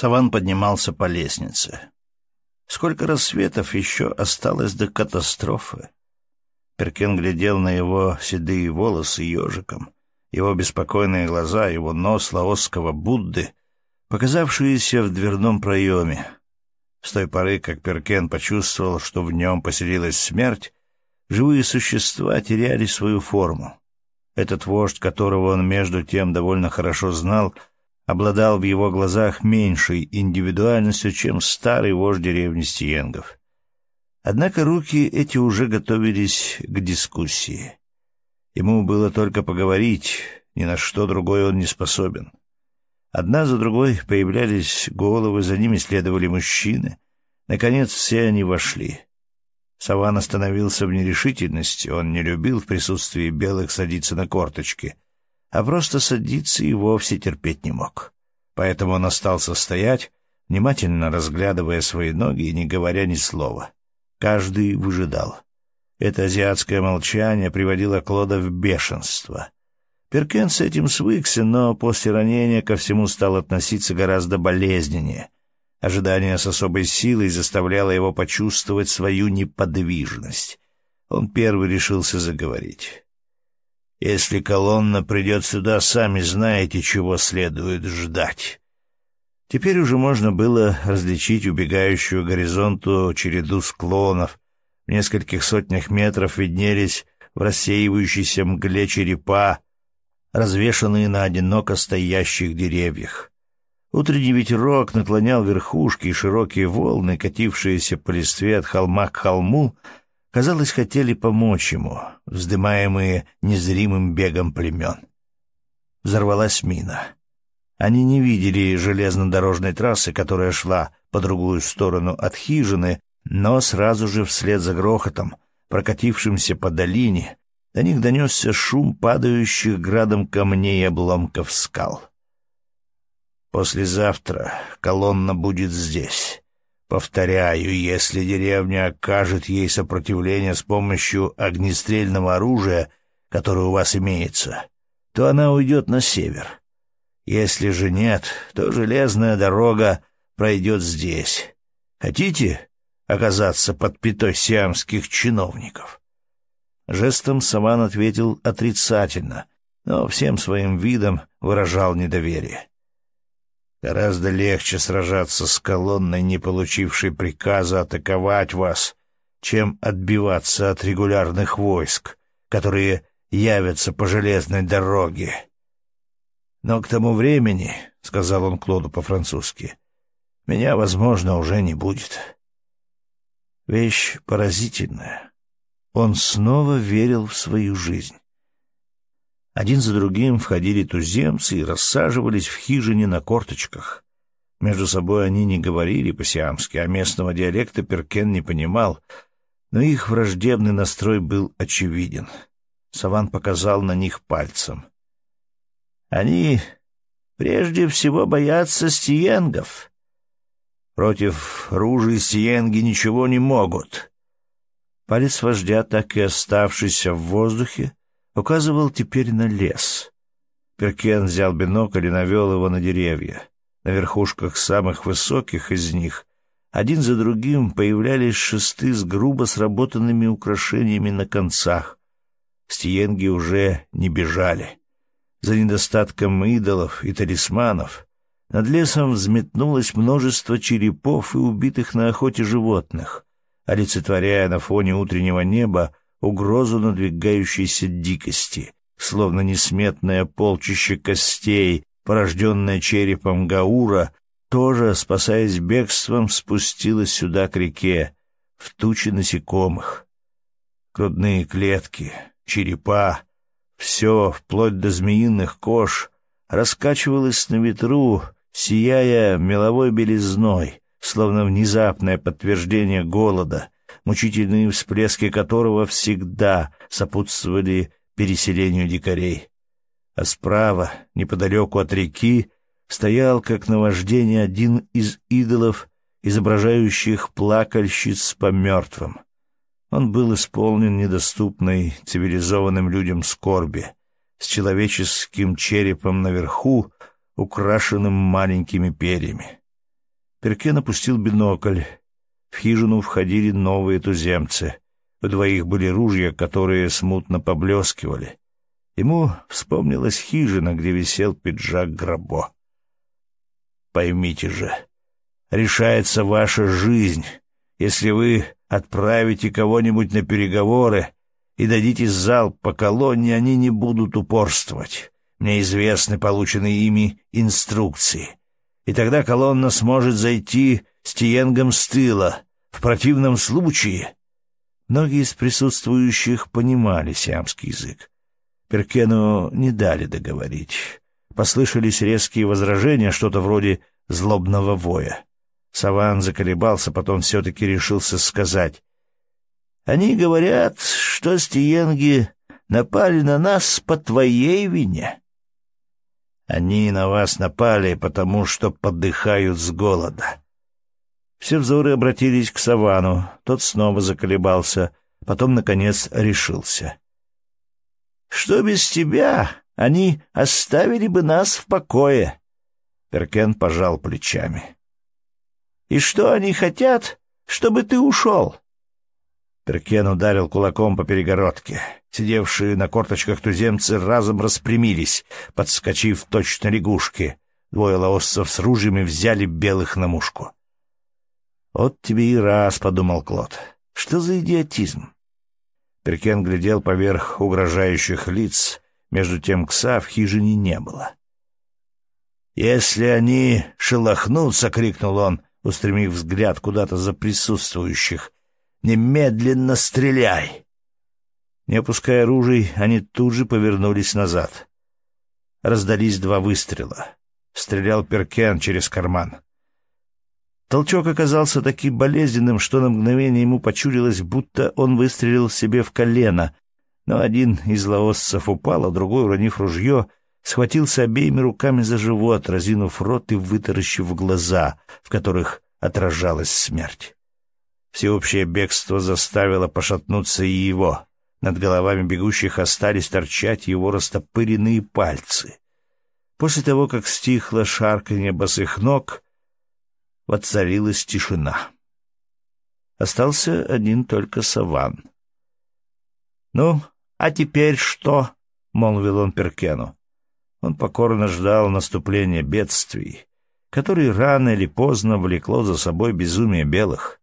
Саван поднимался по лестнице. Сколько рассветов еще осталось до катастрофы? Перкен глядел на его седые волосы ежиком, его беспокойные глаза, его нос лаосского Будды, показавшиеся в дверном проеме. С той поры, как Перкен почувствовал, что в нем поселилась смерть, живые существа теряли свою форму. Этот вождь, которого он между тем довольно хорошо знал, — обладал в его глазах меньшей индивидуальностью, чем старый вождь деревни Стиенгов. Однако руки эти уже готовились к дискуссии. Ему было только поговорить, ни на что другое он не способен. Одна за другой появлялись головы, за ними следовали мужчины. Наконец все они вошли. Саван остановился в нерешительности, он не любил в присутствии белых садиться на корточки — а просто садиться и вовсе терпеть не мог. Поэтому он остался стоять, внимательно разглядывая свои ноги и не говоря ни слова. Каждый выжидал. Это азиатское молчание приводило Клода в бешенство. Перкен с этим свыкся, но после ранения ко всему стал относиться гораздо болезненнее. Ожидание с особой силой заставляло его почувствовать свою неподвижность. Он первый решился заговорить. Если колонна придет сюда, сами знаете, чего следует ждать. Теперь уже можно было различить убегающую горизонту череду склонов. В нескольких сотнях метров виднелись в рассеивающейся мгле черепа, развешанные на одиноко стоящих деревьях. Утренний ветерок наклонял верхушки и широкие волны, катившиеся по листве от холма к холму, казалось, хотели помочь ему, вздымаемые незримым бегом племен. Взорвалась мина. Они не видели железнодорожной трассы, которая шла по другую сторону от хижины, но сразу же вслед за грохотом, прокатившимся по долине, до них донесся шум падающих градом камней и обломков скал. «Послезавтра колонна будет здесь. Повторяю, если деревня окажет ей сопротивление с помощью огнестрельного оружия, которое у вас имеется, то она уйдет на север. Если же нет, то железная дорога пройдет здесь. Хотите оказаться под пятой сиамских чиновников?» Жестом Саван ответил отрицательно, но всем своим видом выражал недоверие. Гораздо легче сражаться с колонной, не получившей приказа атаковать вас, чем отбиваться от регулярных войск, которые явятся по железной дороге. Но к тому времени, — сказал он Клоду по-французски, — меня, возможно, уже не будет. Вещь поразительная. Он снова верил в свою жизнь. Один за другим входили туземцы и рассаживались в хижине на корточках. Между собой они не говорили по-сиамски, а местного диалекта Перкен не понимал, но их враждебный настрой был очевиден. Саван показал на них пальцем. «Они прежде всего боятся стиенгов. Против ружей стиенги ничего не могут». Палец вождя, так и оставшийся в воздухе, указывал теперь на лес. Перкен взял бинокль и навел его на деревья. На верхушках самых высоких из них один за другим появлялись шесты с грубо сработанными украшениями на концах. Стиенги уже не бежали. За недостатком идолов и талисманов над лесом взметнулось множество черепов и убитых на охоте животных, олицетворяя на фоне утреннего неба угрозу надвигающейся дикости, словно несметное полчище костей, порожденное черепом Гаура, тоже, спасаясь бегством, спустилась сюда к реке, в тучи насекомых. Грудные клетки, черепа, все, вплоть до змеиных кож, раскачивалось на ветру, сияя меловой белизной, словно внезапное подтверждение голода — мучительные всплески которого всегда сопутствовали переселению дикарей. А справа, неподалеку от реки, стоял, как наваждение, один из идолов, изображающих плакальщиц по мертвым. Он был исполнен недоступной цивилизованным людям скорби, с человеческим черепом наверху, украшенным маленькими перьями. Перкен опустил бинокль. В хижину входили новые туземцы. У двоих были ружья, которые смутно поблескивали. Ему вспомнилась хижина, где висел пиджак Грабо. «Поймите же, решается ваша жизнь. Если вы отправите кого-нибудь на переговоры и дадите залп по колонне, они не будут упорствовать. Мне известны полученные ими инструкции. И тогда колонна сможет зайти с Тиенгом с тыла. В противном случае Многие из присутствующих понимали сиамский язык. Перкену не дали договорить. Послышались резкие возражения, что-то вроде злобного воя. Саван заколебался, потом все-таки решился сказать. «Они говорят, что стиенги напали на нас по твоей вине». «Они на вас напали, потому что подыхают с голода. Все взоры обратились к Савану. Тот снова заколебался, потом, наконец, решился. «Что без тебя? Они оставили бы нас в покое!» Перкен пожал плечами. «И что они хотят? Чтобы ты ушел!» Перкен ударил кулаком по перегородке. Сидевшие на корточках туземцы разом распрямились, подскочив точно лягушки. Двое лаосцев с ружьями взяли белых на мушку. «Вот тебе и раз», — подумал Клод. «Что за идиотизм?» Перкен глядел поверх угрожающих лиц, между тем кса в хижине не было. «Если они шелохнутся», — крикнул он, устремив взгляд куда-то за присутствующих, — «немедленно стреляй!» Не опуская ружей, они тут же повернулись назад. Раздались два выстрела. Стрелял Перкен через карман. Толчок оказался таким болезненным, что на мгновение ему почудилось, будто он выстрелил себе в колено. Но один из лаосцев упал, а другой, уронив ружье, схватился обеими руками за живот, разинув рот и вытаращив глаза, в которых отражалась смерть. Всеобщее бегство заставило пошатнуться и его. Над головами бегущих остались торчать его растопыренные пальцы. После того, как стихло шарканье босых ног, воцарилась тишина. Остался один только саван. «Ну, а теперь что?» — молвил он Перкену. Он покорно ждал наступления бедствий, которые рано или поздно влекло за собой безумие белых.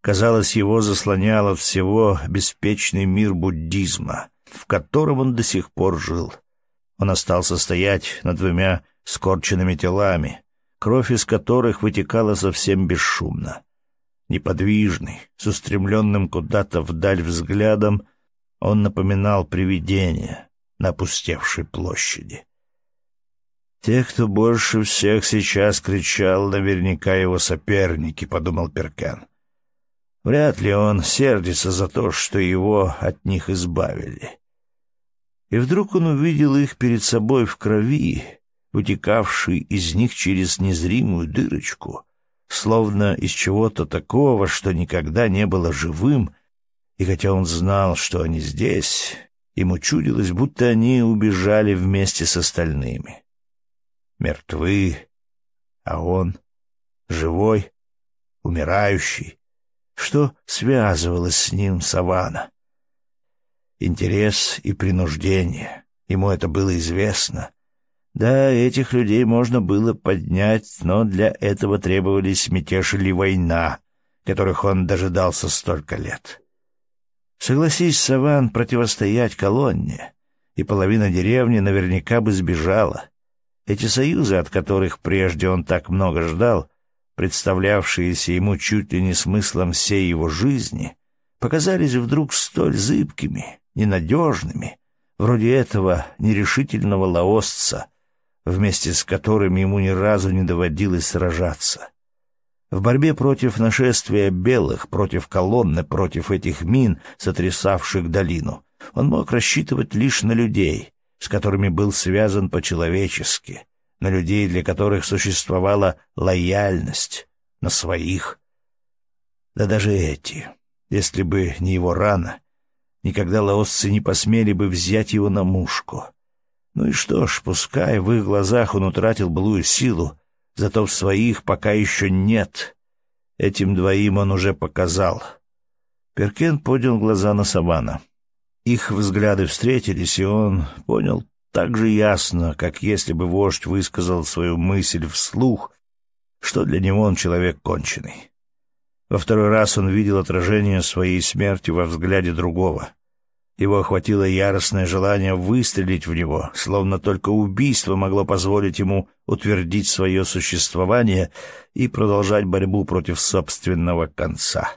Казалось, его заслонял от всего беспечный мир буддизма, в котором он до сих пор жил. Он остался стоять над двумя скорченными телами, кровь из которых вытекала совсем бесшумно. Неподвижный, с устремленным куда-то вдаль взглядом, он напоминал привидение на опустевшей площади. «Те, кто больше всех сейчас кричал, наверняка его соперники», — подумал Перкан. «Вряд ли он сердится за то, что его от них избавили». И вдруг он увидел их перед собой в крови, вытекавший из них через незримую дырочку, словно из чего-то такого, что никогда не было живым, и хотя он знал, что они здесь, ему чудилось, будто они убежали вместе с остальными. Мертвы, а он живой, умирающий. Что связывалось с ним Савана? Интерес и принуждение. Ему это было известно — да, этих людей можно было поднять, но для этого требовались мятеж или война, которых он дожидался столько лет. Согласись, Саван, противостоять колонне, и половина деревни наверняка бы сбежала. Эти союзы, от которых прежде он так много ждал, представлявшиеся ему чуть ли не смыслом всей его жизни, показались вдруг столь зыбкими, ненадежными, вроде этого нерешительного лаосца — вместе с которыми ему ни разу не доводилось сражаться. В борьбе против нашествия белых, против колонны, против этих мин, сотрясавших долину, он мог рассчитывать лишь на людей, с которыми был связан по-человечески, на людей, для которых существовала лояльность, на своих. Да даже эти, если бы не его рана, никогда лаосцы не посмели бы взять его на мушку — ну и что ж, пускай в их глазах он утратил былую силу, зато в своих пока еще нет. Этим двоим он уже показал. Перкен поднял глаза на Савана. Их взгляды встретились, и он понял так же ясно, как если бы вождь высказал свою мысль вслух, что для него он человек конченый. Во второй раз он видел отражение своей смерти во взгляде другого. Его охватило яростное желание выстрелить в него, словно только убийство могло позволить ему утвердить свое существование и продолжать борьбу против собственного конца.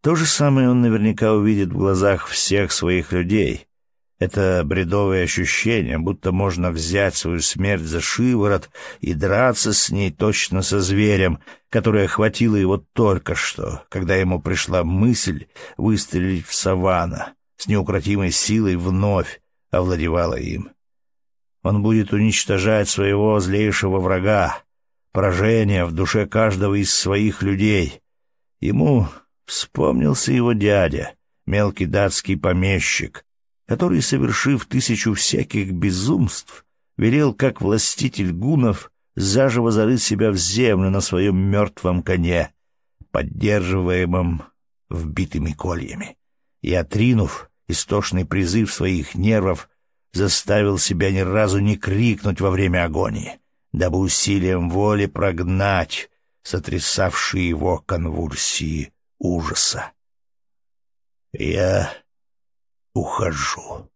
То же самое он наверняка увидит в глазах всех своих людей. Это бредовое ощущение, будто можно взять свою смерть за шиворот и драться с ней точно со зверем, которое охватило его только что, когда ему пришла мысль выстрелить в савана — с неукротимой силой вновь овладевала им. Он будет уничтожать своего злейшего врага, поражение в душе каждого из своих людей. Ему вспомнился его дядя, мелкий датский помещик, который, совершив тысячу всяких безумств, велел, как властитель гунов, заживо зарыть себя в землю на своем мертвом коне, поддерживаемом вбитыми кольями, и, отринув истошный призыв своих нервов заставил себя ни разу не крикнуть во время агонии, дабы усилием воли прогнать сотрясавшие его конвульсии ужаса. «Я ухожу».